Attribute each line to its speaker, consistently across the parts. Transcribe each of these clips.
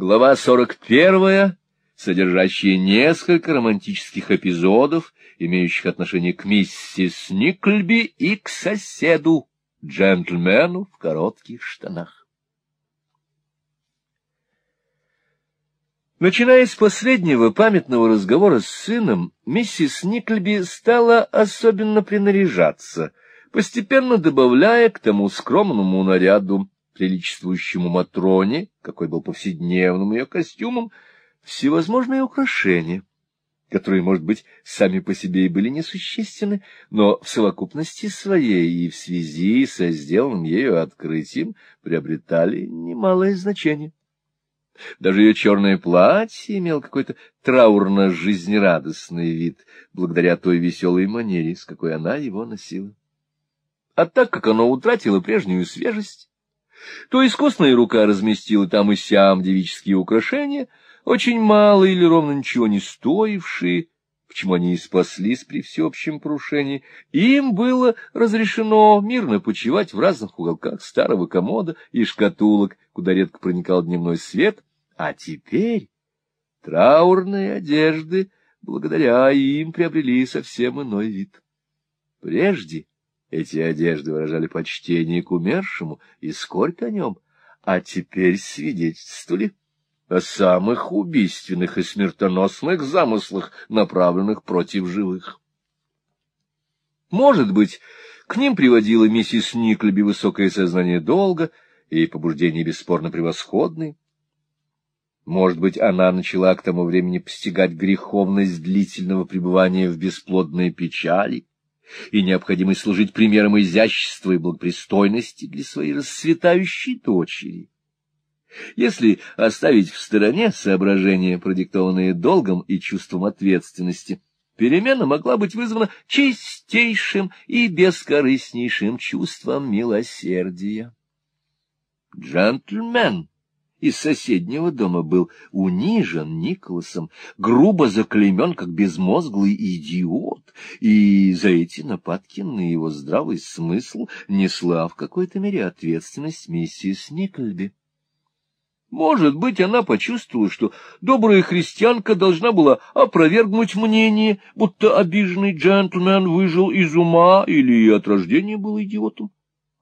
Speaker 1: Глава сорок первая, содержащая несколько романтических эпизодов, имеющих отношение к миссис Никльби и к соседу, джентльмену в коротких штанах. Начиная с последнего памятного разговора с сыном, миссис Никльби стала особенно принаряжаться, постепенно добавляя к тому скромному наряду, приличествующему Матроне, какой был повседневным ее костюмом, всевозможные украшения, которые, может быть, сами по себе и были несущественны, но в совокупности своей и в связи со сделанным ею открытием приобретали немалое значение. Даже ее черное платье имело какой-то траурно-жизнерадостный вид, благодаря той веселой манере, с какой она его носила. А так как оно утратило прежнюю свежесть, то искусная рука разместила там и сям девические украшения, очень мало или ровно ничего не стоившие, почему они и спаслись при всеобщем крушении, им было разрешено мирно почивать в разных уголках старого комода и шкатулок, куда редко проникал дневной свет, а теперь траурные одежды, благодаря им, приобрели совсем иной вид. Прежде эти одежды выражали почтение к умершему и скорбь о нем, а теперь свидетельствовали о самых убийственных и смертоносных замыслах, направленных против живых. Может быть, к ним приводила миссис Никлеби высокое сознание долга и побуждение бесспорно превосходные, может быть, она начала к тому времени постигать греховность длительного пребывания в бесплодной печали и необходимость служить примером изящества и благопристойности для своей расцветающей дочери. Если оставить в стороне соображения, продиктованные долгом и чувством ответственности, перемена могла быть вызвана чистейшим и бескорыстнейшим чувством милосердия. Джентльмен из соседнего дома был унижен Николасом, грубо заклеймен как безмозглый идиот, и за эти нападки на его здравый смысл несла в какой-то мере ответственность миссис Никольби. Может быть, она почувствовала, что добрая христианка должна была опровергнуть мнение, будто обиженный джентльмен выжил из ума или от рождения был идиотом.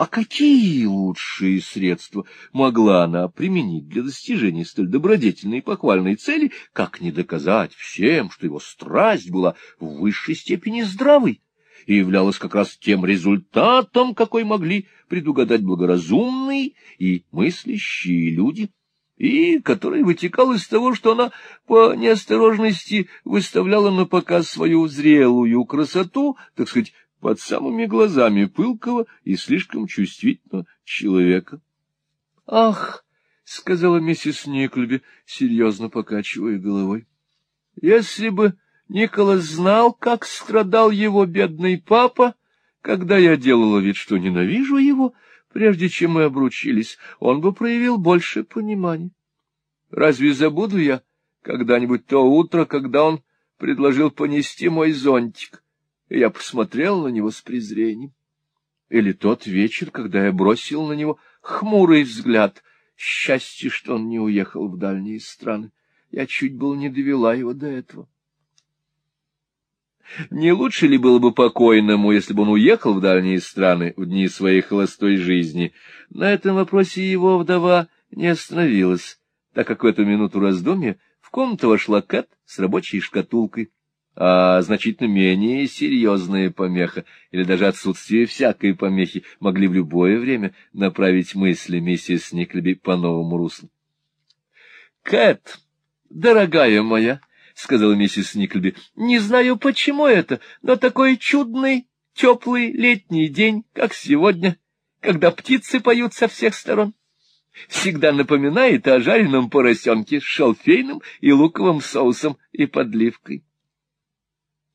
Speaker 1: А какие лучшие средства могла она применить для достижения столь добродетельной и похвальной цели, как не доказать всем, что его страсть была в высшей степени здравой и являлась как раз тем результатом, какой могли предугадать благоразумные и мыслящие люди, и который вытекал из того, что она по неосторожности выставляла на показ свою зрелую красоту, так сказать, под самыми глазами пылкого и слишком чувствительного человека. — Ах! — сказала миссис Никльби, серьезно покачивая головой. — Если бы Николас знал, как страдал его бедный папа, когда я делала вид, что ненавижу его, прежде чем мы обручились, он бы проявил больше понимания. Разве забуду я когда-нибудь то утро, когда он предложил понести мой зонтик? И я посмотрел на него с презрением. Или тот вечер, когда я бросил на него хмурый взгляд. Счастье, что он не уехал в дальние страны. Я чуть было не довела его до этого. Не лучше ли было бы покойному, если бы он уехал в дальние страны в дни своей холостой жизни? На этом вопросе его вдова не остановилась, так как в эту минуту раздумья в комнату вошла Кэт с рабочей шкатулкой а значительно менее серьезная помеха или даже отсутствие всякой помехи могли в любое время направить мысли миссис Никлеби по новому руслу. — Кэт, дорогая моя, — сказала миссис Никлеби, — не знаю, почему это, но такой чудный, теплый летний день, как сегодня, когда птицы поют со всех сторон, всегда напоминает о жареном поросенке с шалфейным и луковым соусом и подливкой.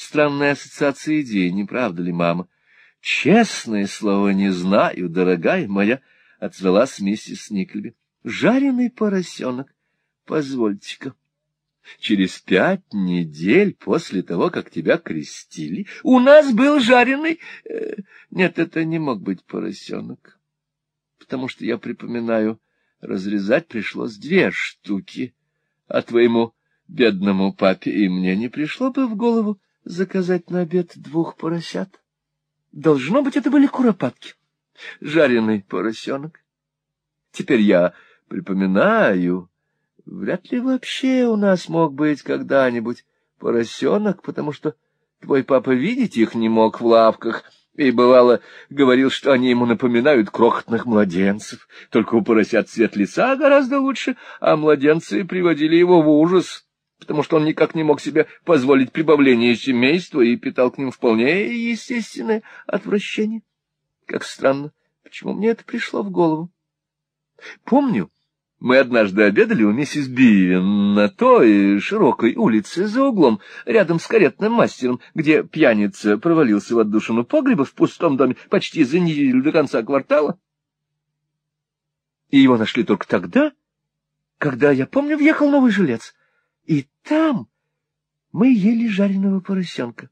Speaker 1: Странная ассоциация идей, не правда ли, мама? — Честное слово, не знаю, дорогая моя, — отзвалась миссис Никлеби. — Жареный поросенок. Позвольте-ка. Через пять недель после того, как тебя крестили, у нас был жареный... Э, нет, это не мог быть поросенок, потому что я припоминаю разрезать пришлось две штуки, а твоему бедному папе и мне не пришло бы в голову заказать на обед двух поросят. Должно быть, это были куропатки, жареный поросенок. Теперь я припоминаю, вряд ли вообще у нас мог быть когда-нибудь поросенок, потому что твой папа видеть их не мог в лавках, и, бывало, говорил, что они ему напоминают крохотных младенцев. Только у поросят цвет лица гораздо лучше, а младенцы приводили его в ужас, потому что он никак не мог себе позволить прибавление семейства и питал к ним вполне естественное отвращение. Как странно, почему мне это пришло в голову? Помню, мы однажды обедали у миссис Бивен на той широкой улице за углом, рядом с каретным мастером, где пьяница провалился в отдушину погреба в пустом доме почти за неделю до конца квартала. И его нашли только тогда, когда, я помню, въехал новый жилец. Там мы ели жареного поросенка.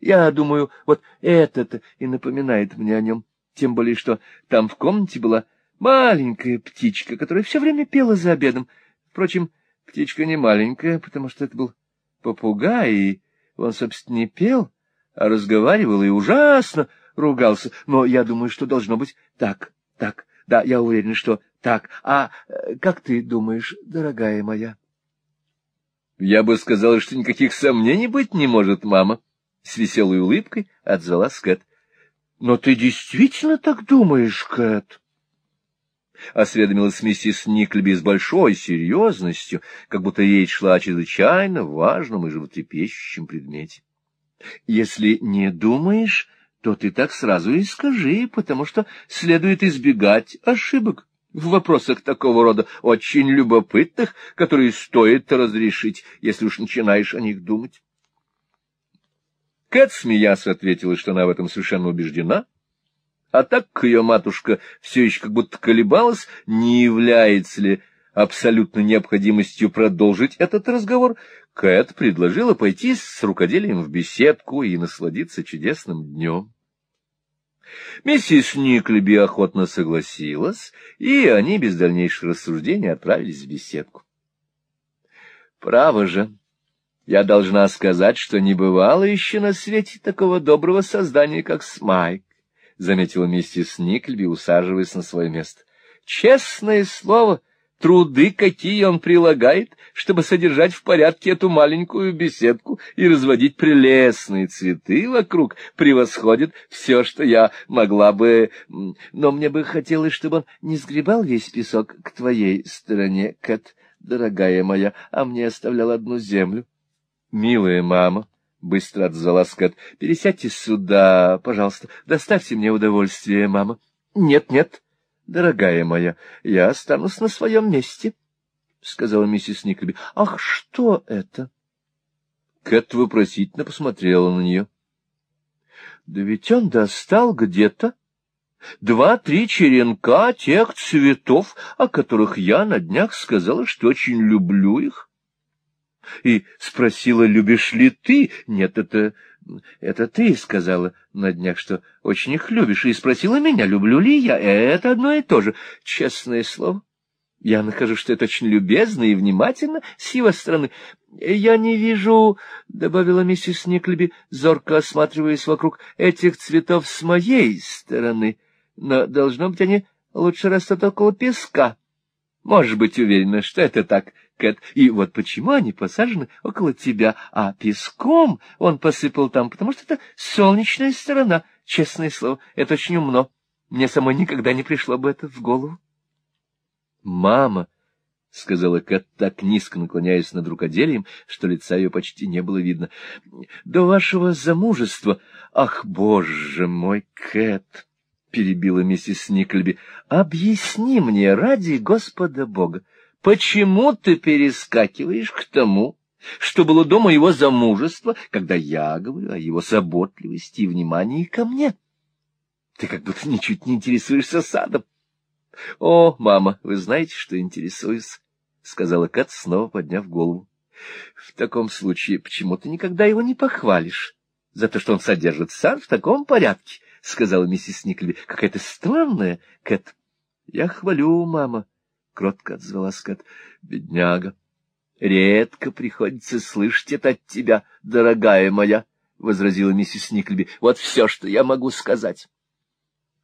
Speaker 1: Я думаю, вот это-то и напоминает мне о нем, тем более, что там в комнате была маленькая птичка, которая все время пела за обедом. Впрочем, птичка не маленькая, потому что это был попугай, и он, собственно, не пел, а разговаривал и ужасно ругался. Но я думаю, что должно быть так, так. Да, я уверен, что так. А э, как ты думаешь, дорогая моя? Я бы сказала, что никаких сомнений быть не может, мама. С веселой улыбкой отзвалась Кэт. — Но ты действительно так думаешь, Кэт? — осведомилась миссис Никлеби с большой серьезностью, как будто речь шла о чрезвычайно важном и животрепещущем предмете. — Если не думаешь, то ты так сразу и скажи, потому что следует избегать ошибок в вопросах такого рода, очень любопытных, которые стоит разрешить, если уж начинаешь о них думать. Кэт, смеясь, ответила, что она в этом совершенно убеждена, а так как ее матушка все еще как будто колебалась, не является ли абсолютно необходимостью продолжить этот разговор, Кэт предложила пойти с рукоделием в беседку и насладиться чудесным днем. Миссис Никлеби охотно согласилась, и они без дальнейших рассуждений отправились в беседку. Право же, я должна сказать, что не бывало еще на свете такого доброго создания, как Смайк заметила миссис Никльби, усаживаясь на свое место. Честное слово, труды, какие он прилагает, чтобы содержать в порядке эту маленькую беседку и разводить прелестные цветы вокруг, превосходит все, что я могла бы... Но мне бы хотелось, чтобы он не сгребал весь песок к твоей стороне, Кэт, дорогая моя, а мне оставлял одну землю. Милая мама, — быстро отзвалась Кэт. — Пересядьте сюда, пожалуйста. Доставьте мне удовольствие, мама. — Нет, нет, дорогая моя, я останусь на своем месте, — сказала миссис Никлеби. — Ах, что это? Кэт вопросительно посмотрела на нее. — Да ведь он достал где-то два-три черенка тех цветов, о которых я на днях сказала, что очень люблю их и спросила, любишь ли ты? Нет, это... это ты сказала на днях, что очень их любишь, и спросила меня, люблю ли я. Это одно и то же, честное слово. Я нахожу, что это очень любезно и внимательно с его стороны. Я не вижу, — добавила миссис Никлеби, зорко осматриваясь вокруг, — этих цветов с моей стороны. Но, должно быть, они лучше растут около песка. Можешь быть уверена, что это так, Кэт. И вот почему они посажены около тебя, а песком он посыпал там, потому что это солнечная сторона. Честное слово, это очень умно. Мне самой никогда не пришло бы это в голову. — Мама, — сказала Кэт, так низко наклоняясь над рукоделием, что лица ее почти не было видно, — до вашего замужества... Ах, боже мой, Кэт! — перебила миссис Никльби. — Объясни мне ради Господа Бога, почему ты перескакиваешь к тому, что было до моего замужества, когда я говорю о его заботливости и внимании ко мне? Ты как будто ничуть не интересуешься садом. — О, мама, вы знаете, что интересуюсь, — сказала Кат, снова подняв голову. — В таком случае почему ты никогда его не похвалишь за то, что он содержит сад в таком порядке? —— сказала миссис Никлеби. — Какая-то странная, Кэт. — Я хвалю, мама, кротко отзвалась Кэт. — Бедняга! Редко приходится слышать это от тебя, дорогая моя, — возразила миссис Никльби. — Вот все, что я могу сказать.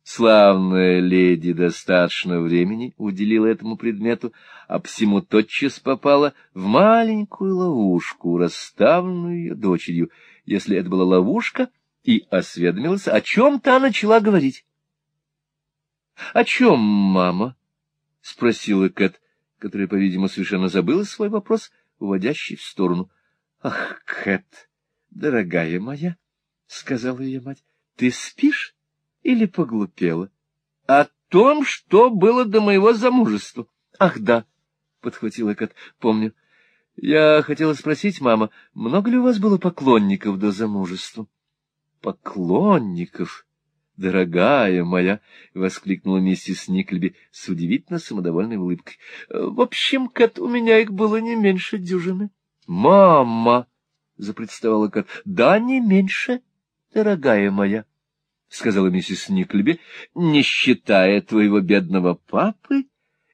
Speaker 1: Славная леди достаточно времени уделила этому предмету, а всему тотчас попала в маленькую ловушку, расставленную ее дочерью. Если это была ловушка, и осведомилась, о чем та начала говорить. — О чем, мама? — спросила Кэт, которая, по-видимому, совершенно забыла свой вопрос, уводящий в сторону. — Ах, Кэт, дорогая моя, — сказала ее мать, — ты спишь? или поглупела? — О том, что было до моего замужества. — Ах, да, — подхватила Кат, — помню. Я хотела спросить, мама, много ли у вас было поклонников до замужества? — Поклонников? Дорогая моя! — воскликнула миссис Никльби с удивительно самодовольной улыбкой. — В общем, Кат, у меня их было не меньше дюжины. — Мама! — запротестовала Кат. — Да, не меньше, дорогая моя. —— сказала миссис Никльби, — не считая твоего бедного папы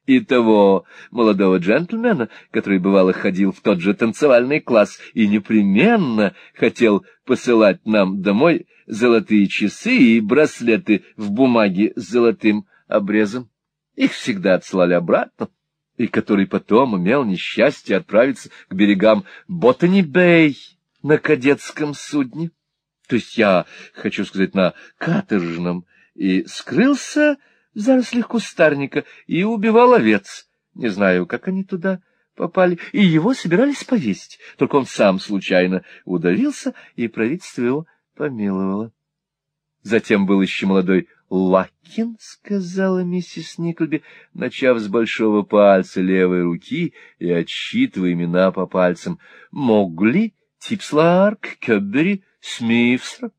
Speaker 1: и того молодого джентльмена, который, бывало, ходил в тот же танцевальный класс и непременно хотел посылать нам домой золотые часы и браслеты в бумаге с золотым обрезом. Их всегда отсылали обратно, и который потом имел несчастье отправиться к берегам Ботани-Бэй на кадетском судне то есть я, хочу сказать, на каторжном, и скрылся в зарослях кустарника и убивал овец. Не знаю, как они туда попали, и его собирались повесить, только он сам случайно удавился, и правительство его помиловало. Затем был еще молодой Лакин, — сказала миссис Никльби, начав с большого пальца левой руки и отсчитывая имена по пальцам. Могли, Типсларк, Кёббери, Смифстра.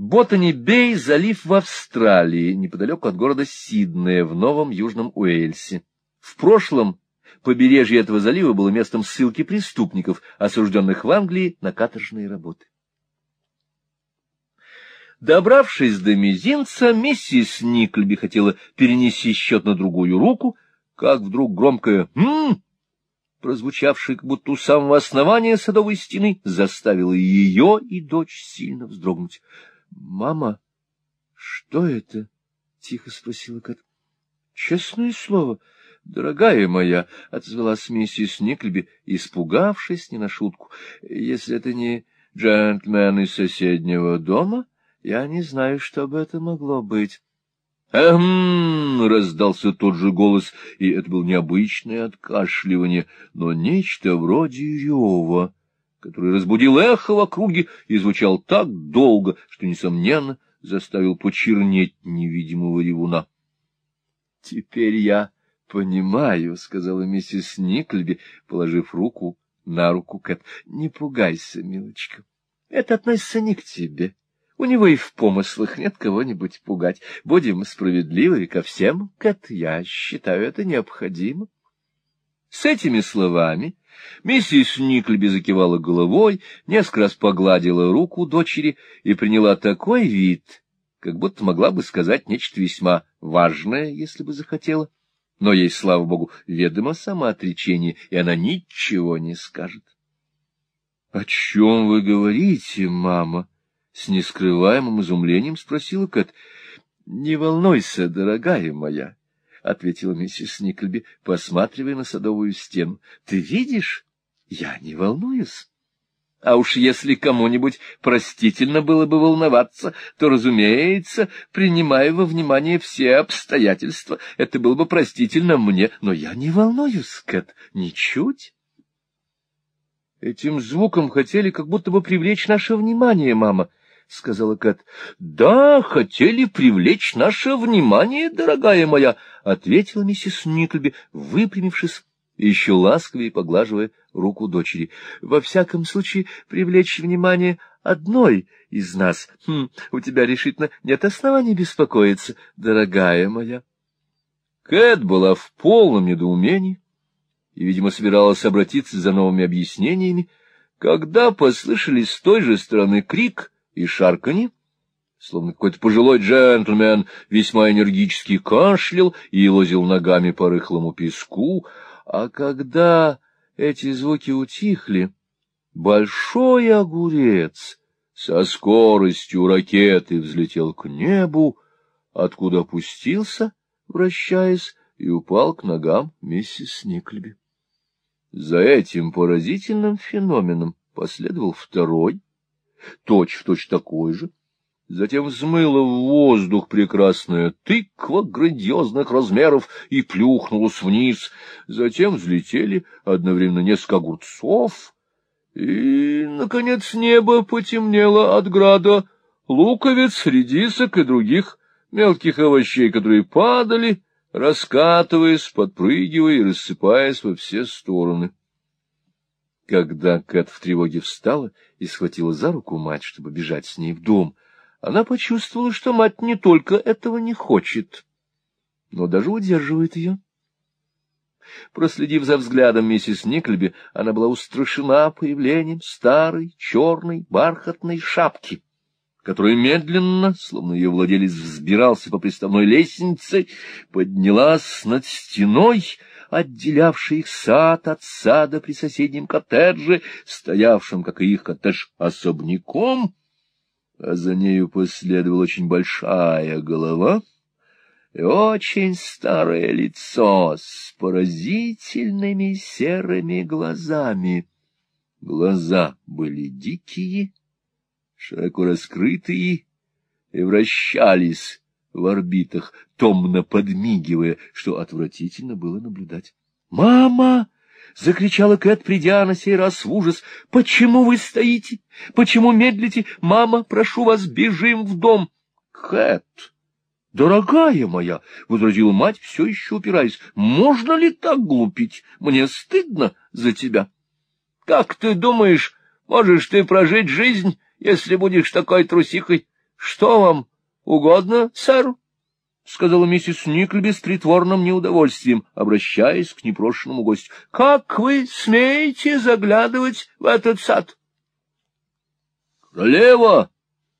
Speaker 1: Ботани-Бей — залив в Австралии, неподалеку от города Сиднея, в Новом Южном Уэльсе. В прошлом побережье этого залива было местом ссылки преступников, осужденных в Англии на каторжные работы. Добравшись до мизинца, миссис Никльби хотела перенести счет на другую руку, как вдруг громкое «М!» прозвучавший как будто у самого основания садовой стены, заставило ее и дочь сильно вздрогнуть. — Мама, что это? — тихо спросила Кат. — Честное слово, дорогая моя, — отозвалась миссис Никльби, испугавшись не на шутку. — Если это не джентльмен из соседнего дома, я не знаю, что бы это могло быть. «Эм!» — раздался тот же голос, и это было необычное откашливание, но нечто вроде рева, который разбудил эхо в округе и звучал так долго, что, несомненно, заставил почернеть невидимого ревуна. — Теперь я понимаю, — сказала миссис Никльби, положив руку на руку Кэт. — Не пугайся, милочка. Это относится не к тебе. У него и в помыслах нет кого-нибудь пугать. Будем справедливы ко всем, Кэт, я считаю это необходимо. С этими словами миссис Никльби закивала головой, несколько раз погладила руку дочери и приняла такой вид, как будто могла бы сказать нечто весьма важное, если бы захотела. Но ей, слава богу, ведомо самоотречение, и она ничего не скажет. — О чем вы говорите, мама? С нескрываемым изумлением спросила Кэт. — Не волнуйся, дорогая моя, — ответила миссис Никльби, посматривая на садовую стену. — Ты видишь? Я не волнуюсь. А уж если кому-нибудь простительно было бы волноваться, то, разумеется, принимая во внимание все обстоятельства, это было бы простительно мне, но я не волнуюсь, Кэт, ничуть. Этим звуком хотели как будто бы привлечь наше внимание, мама, —— сказала Кэт. — Да, хотели привлечь наше внимание, дорогая моя, — ответила миссис Никльби, выпрямившись еще ласковее поглаживая руку дочери. — Во всяком случае, привлечь внимание одной из нас. Хм, у тебя решительно нет оснований беспокоиться, дорогая моя. Кэт была в полном недоумении и, видимо, собиралась обратиться за новыми объяснениями, когда послышались с той же стороны крик — и шарканье, словно какой-то пожилой джентльмен весьма энергически кашлял и лозил ногами по рыхлому песку, а когда эти звуки утихли, большой огурец со скоростью ракеты взлетел к небу, откуда опустился, вращаясь, и упал к ногам миссис Никльби. За этим поразительным феноменом последовал второй, точь-в-точь точь такой же, Затем взмыла в воздух прекрасная тыква грандиозных размеров и плюхнулась вниз. Затем взлетели одновременно несколько огурцов. И, наконец, небо потемнело от града луковиц, редисок и других мелких овощей, которые падали, раскатываясь, подпрыгивая и рассыпаясь во все стороны. Когда Кэт в тревоге встала и схватила за руку мать, чтобы бежать с ней в дом, — она почувствовала, что мать не только этого не хочет, но даже удерживает ее. Проследив за взглядом миссис Никльби, она была устрашена появлением старой черной бархатной шапки, которая медленно, словно ее владелец взбирался по приставной лестнице, поднялась над стеной, отделявшей их сад от сада при соседнем коттедже, стоявшем, как и их коттедж, особняком, а за нею последовала очень большая голова и очень старое лицо с поразительными серыми глазами. Глаза были дикие, широко раскрытые и вращались в орбитах, томно подмигивая, что отвратительно было наблюдать. «Мама!» — закричала Кэт, придя на сей раз в ужас. — Почему вы стоите? Почему медлите? Мама, прошу вас, бежим в дом. — Кэт, дорогая моя, — возразила мать, все еще упираясь, — можно ли так глупить? Мне стыдно за тебя. — Как ты думаешь, можешь ты прожить жизнь, если будешь такой трусихой? Что вам угодно, сэр? — сказала миссис Никльби с притворным неудовольствием, обращаясь к непрошенному гостю. — Как вы смеете заглядывать в этот сад? — Королева,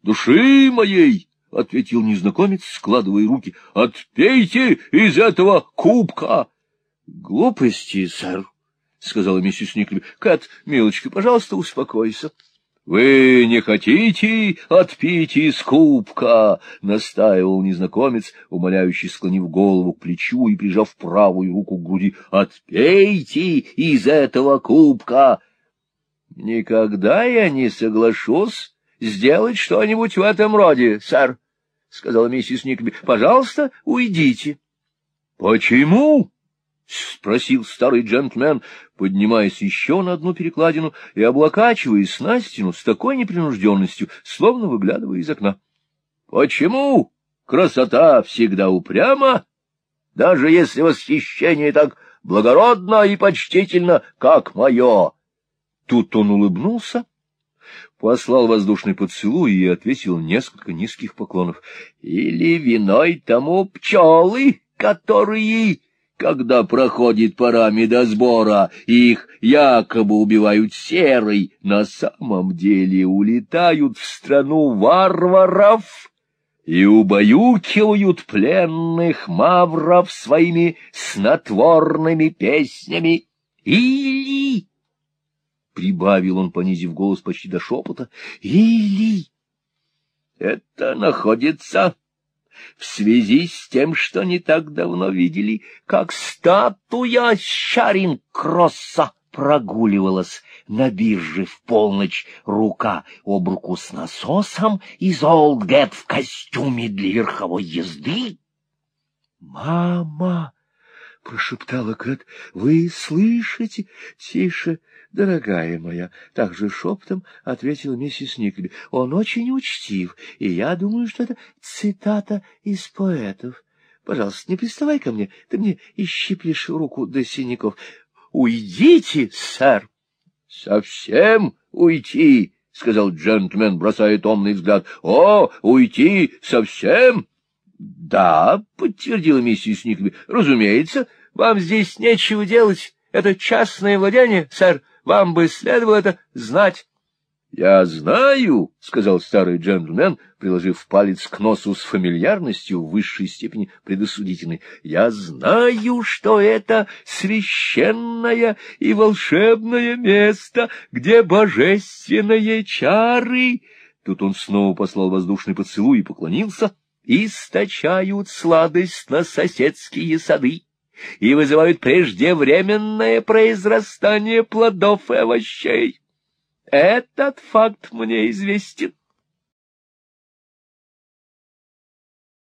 Speaker 1: души моей! — ответил незнакомец, складывая руки. — Отпейте из этого кубка! — Глупости, сэр, — сказала миссис Никльби. — Кэт, милочка, пожалуйста, успокойся. —— Вы не хотите отпить из кубка? — настаивал незнакомец, умоляющий, склонив голову к плечу и прижав правую руку к груди. — Отпейте из этого кубка! — Никогда я не соглашусь сделать что-нибудь в этом роде, сэр, — сказала миссис Никби. — Пожалуйста, уйдите. — Почему? — спросил старый джентльмен, поднимаясь еще на одну перекладину и облокачиваясь на стену с такой непринужденностью, словно выглядывая из окна. — Почему красота всегда упряма, даже если восхищение так благородно и почтительно, как мое? Тут он улыбнулся, послал воздушный поцелуй и отвесил несколько низких поклонов. — Или виной тому пчелы, которые когда проходит пора медосбора, их якобы убивают серой, на самом деле улетают в страну варваров и убаюкивают пленных мавров своими снотворными песнями. Или, — прибавил он, понизив голос почти до шепота, — или это находится в связи с тем, что не так давно видели, как статуя Щарин-Кросса прогуливалась на бирже в полночь рука об руку с насосом из Олдгет в костюме для верховой езды. «Мама!» — прошептала Кэт. — Вы слышите? — Тише, дорогая моя, — так же шептом ответила миссис Никльби. — Он очень учтив, и я думаю, что это цитата из поэтов. Пожалуйста, не приставай ко мне, ты мне ищиплешь руку до синяков. — Уйдите, сэр! — Совсем уйти? — сказал джентльмен, бросая томный взгляд. — О, уйти совсем? — Да, — подтвердила миссис Никльби, — разумеется, вам здесь нечего делать. Это частное владение, сэр, вам бы следовало это знать. — Я знаю, — сказал старый джентльмен, приложив палец к носу с фамильярностью в высшей степени предосудительной. — Я знаю, что это священное и волшебное место, где божественные чары... Тут он снова послал воздушный поцелуй и поклонился. «Источают сладость на соседские сады и вызывают преждевременное произрастание плодов и овощей. Этот факт мне известен.